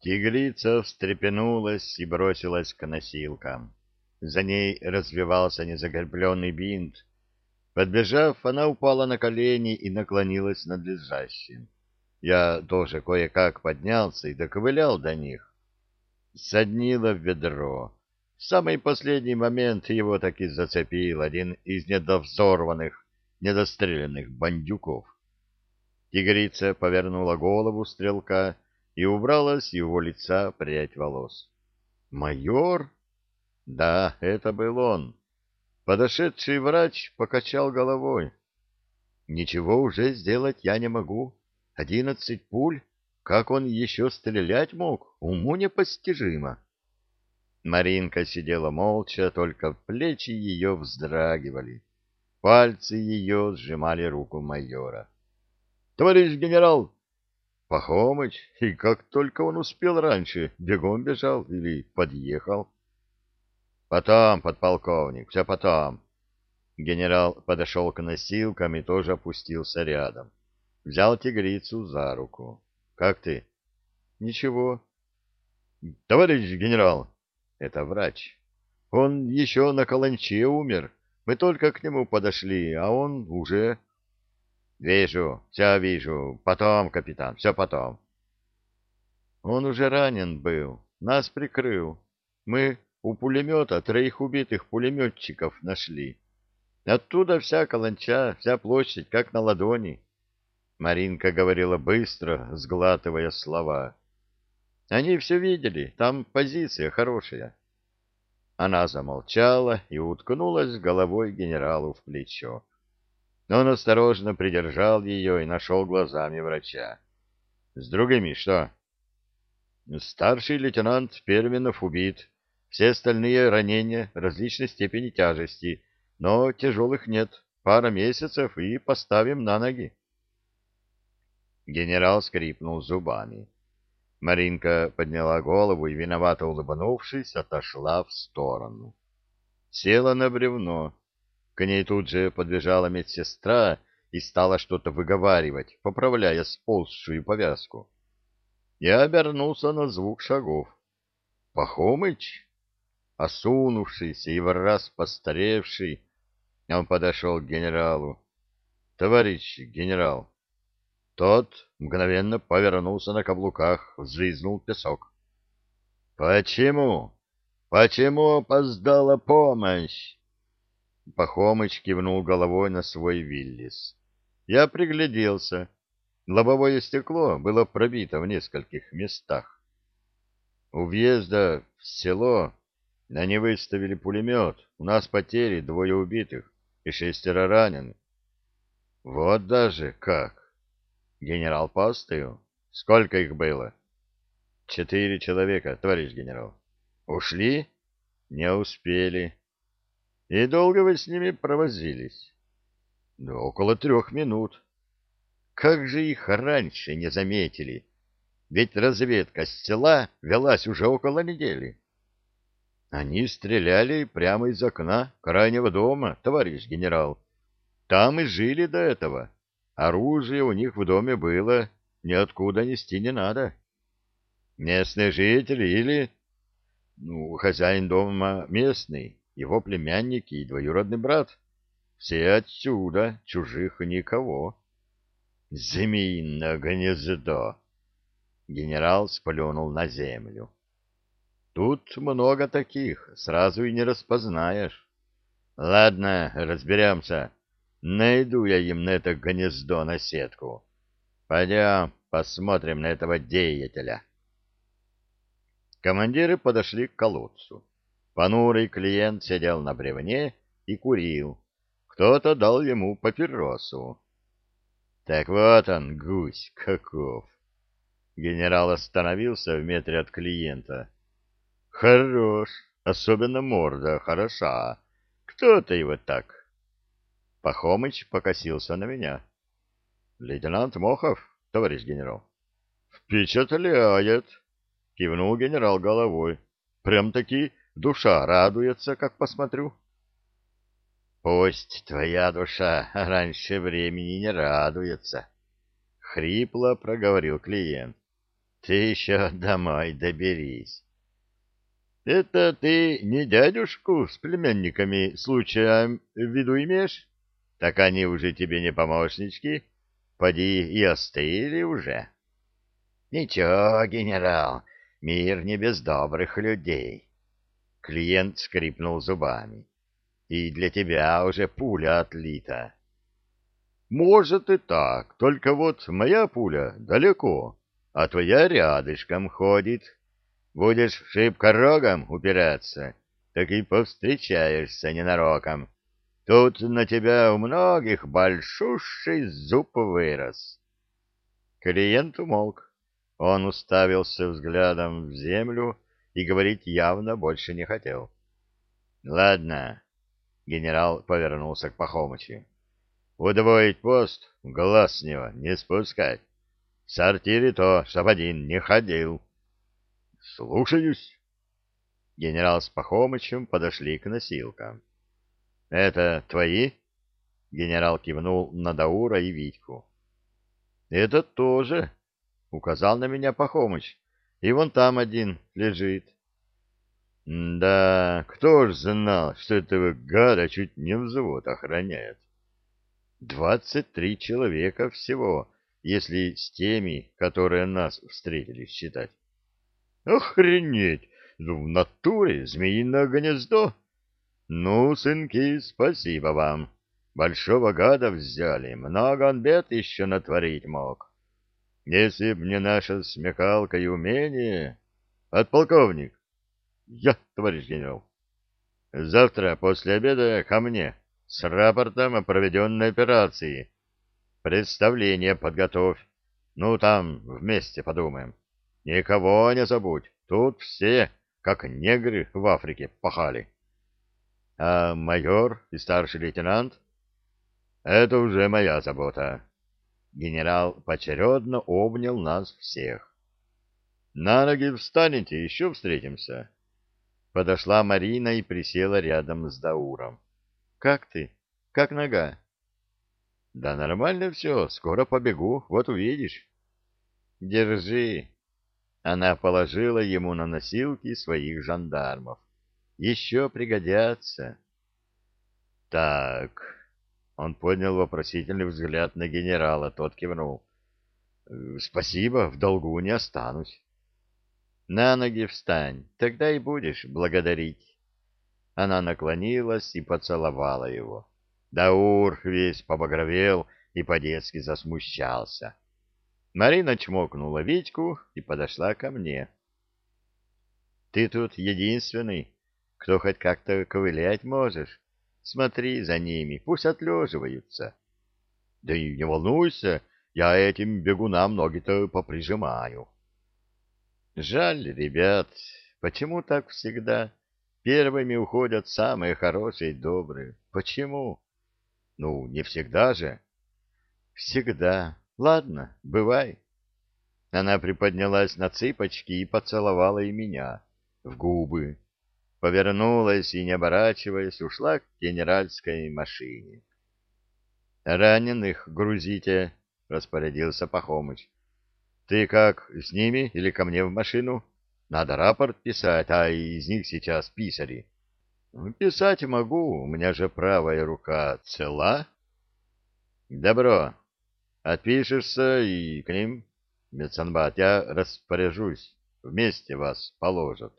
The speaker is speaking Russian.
Тигрица встрепенулась и бросилась к носилкам. За ней развивался незакрепленный бинт. Подбежав, она упала на колени и наклонилась над лежащим. Я тоже кое-как поднялся и доковылял до них. Соднило в ведро. В самый последний момент его таки зацепил один из недовзорванных, недостреленных бандюков. Тигрица повернула голову стрелка и убрала с его лица прядь волос. «Майор?» «Да, это был он». Подошедший врач покачал головой. «Ничего уже сделать я не могу. Одиннадцать пуль? Как он еще стрелять мог? Уму непостижимо». Маринка сидела молча, только плечи ее вздрагивали. Пальцы ее сжимали руку майора. — Товарищ генерал, Пахомыч, и как только он успел раньше, бегом бежал или подъехал. Потом, подполковник, все потом. Генерал подошел к носилкам и тоже опустился рядом. Взял тигрицу за руку. Как ты? Ничего. Товарищ генерал, это врач. Он еще на каланче умер. Мы только к нему подошли, а он уже... Вижу, все вижу. Потом, капитан, все потом. Он уже ранен был, нас прикрыл. Мы у пулемета троих убитых пулеметчиков нашли. Оттуда вся каланча, вся площадь, как на ладони. Маринка говорила быстро, сглатывая слова. Они все видели, там позиция хорошая. Она замолчала и уткнулась головой генералу в плечо. Но он осторожно придержал ее и нашел глазами врача. — С другими что? — Старший лейтенант Перминов убит. Все остальные ранения различной степени тяжести, но тяжелых нет. Пара месяцев и поставим на ноги. Генерал скрипнул зубами. Маринка подняла голову и, виновато улыбнувшись, отошла в сторону. Села на бревно, к ней тут же подбежала медсестра и стала что-то выговаривать, поправляя сползшую повязку. Я обернулся на звук шагов. Пахомыч, осунувшийся и в раз постаревший, он подошел к генералу. — Товарищ генерал! Тот мгновенно повернулся на каблуках, взвизнул песок. — Почему? Почему опоздала помощь? Пахомыч кивнул головой на свой Виллис. Я пригляделся. Лобовое стекло было пробито в нескольких местах. У въезда в село они выставили пулемет. У нас потери, двое убитых и шестеро раненых. Вот даже как. Генерал постою. Сколько их было? Четыре человека, товарищ генерал. Ушли? Не успели. И долго вы с ними провозились? Да около трех минут. Как же их раньше не заметили? Ведь разведка с села велась уже около недели. Они стреляли прямо из окна крайнего дома, товарищ генерал. Там и жили до этого. Оружие у них в доме было, ниоткуда нести не надо. Местные жители или... Ну, хозяин дома местный, его племянники и двоюродный брат. Все отсюда, чужих никого. Змеиное гнездо. Генерал сплюнул на землю. Тут много таких, сразу и не распознаешь. Ладно, разберемся. Найду я им на это гнездо на сетку. Пойдем, посмотрим на этого деятеля. Командиры подошли к колодцу. Понурый клиент сидел на бревне и курил. Кто-то дал ему папиросу. Так вот он, гусь, каков. Генерал остановился в метре от клиента. Хорош, особенно морда хороша. Кто-то его так. Пахомыч покосился на меня. Лейтенант Мохов, товарищ генерал. Впечатляет, кивнул генерал головой. Прям-таки Душа радуется, как посмотрю. Пусть твоя душа раньше времени не радуется, хрипло проговорил клиент. Ты еще домой доберись. Это ты не дядюшку с племянниками случаем в виду имеешь? Так они уже тебе не помощнички. Поди и остыли уже. Ничего, генерал, мир не без добрых людей. Клиент скрипнул зубами. И для тебя уже пуля отлита. Может и так, только вот моя пуля далеко, а твоя рядышком ходит. Будешь шибко рогом упираться, так и повстречаешься ненароком. Тут на тебя у многих большущий зуб вырос. Клиент умолк. Он уставился взглядом в землю и говорить явно больше не хотел. — Ладно, — генерал повернулся к Пахомычу. Удвоить пост, глаз с него не спускать. В сортире то, чтоб один не ходил. — Слушаюсь. Генерал с Пахомычем подошли к носилкам. — Это твои? — генерал кивнул на Даура и Витьку. — Это тоже, — указал на меня Пахомыч. — И вон там один лежит. — Да, кто ж знал, что этого гада чуть не взвод охраняет? — Двадцать три человека всего, если с теми, которые нас встретили, считать. Охренеть! Ну, в натуре змеиное гнездо. Ну, сынки, спасибо вам. Большого гада взяли, много он бед еще натворить мог. Если б не наша смекалка и умение... Подполковник. Я, товарищ генерал. Завтра после обеда ко мне с рапортом о проведенной операции. Представление подготовь. Ну, там вместе подумаем. Никого не забудь. Тут все, как негры в Африке, пахали. А майор и старший лейтенант? Это уже моя забота. Генерал поочередно обнял нас всех. На ноги встанете, еще встретимся. Подошла Марина и присела рядом с Дауром. Как ты? Как нога? Да нормально все, скоро побегу, вот увидишь. Держи. Она положила ему на носилки своих жандармов. Еще пригодятся. Так. Он поднял вопросительный взгляд на генерала, тот кивнул. Спасибо, в долгу не останусь. На ноги встань, тогда и будешь благодарить. Она наклонилась и поцеловала его. Даур весь побагровел и по-детски засмущался. Марина чмокнула Витьку и подошла ко мне. — Ты тут единственный, кто хоть как-то ковылять можешь. Смотри за ними, пусть отлеживаются. — Да и не волнуйся, я этим бегунам ноги-то поприжимаю. — Жаль, ребят, почему так всегда? Первыми уходят самые хорошие и добрые. Почему? Ну, не всегда же. Всегда. Ладно, бывай. Она приподнялась на цыпочки и поцеловала и меня в губы. Повернулась и, не оборачиваясь, ушла к генеральской машине. «Раненых грузите», — распорядился Пахомыч. «Ты как, с ними или ко мне в машину?» Надо рапорт писать, а из них сейчас писари. Ну, писать могу, у меня же правая рука цела. Добро. Отпишешься и к ним, медсанбат, я распоряжусь. Вместе вас положат.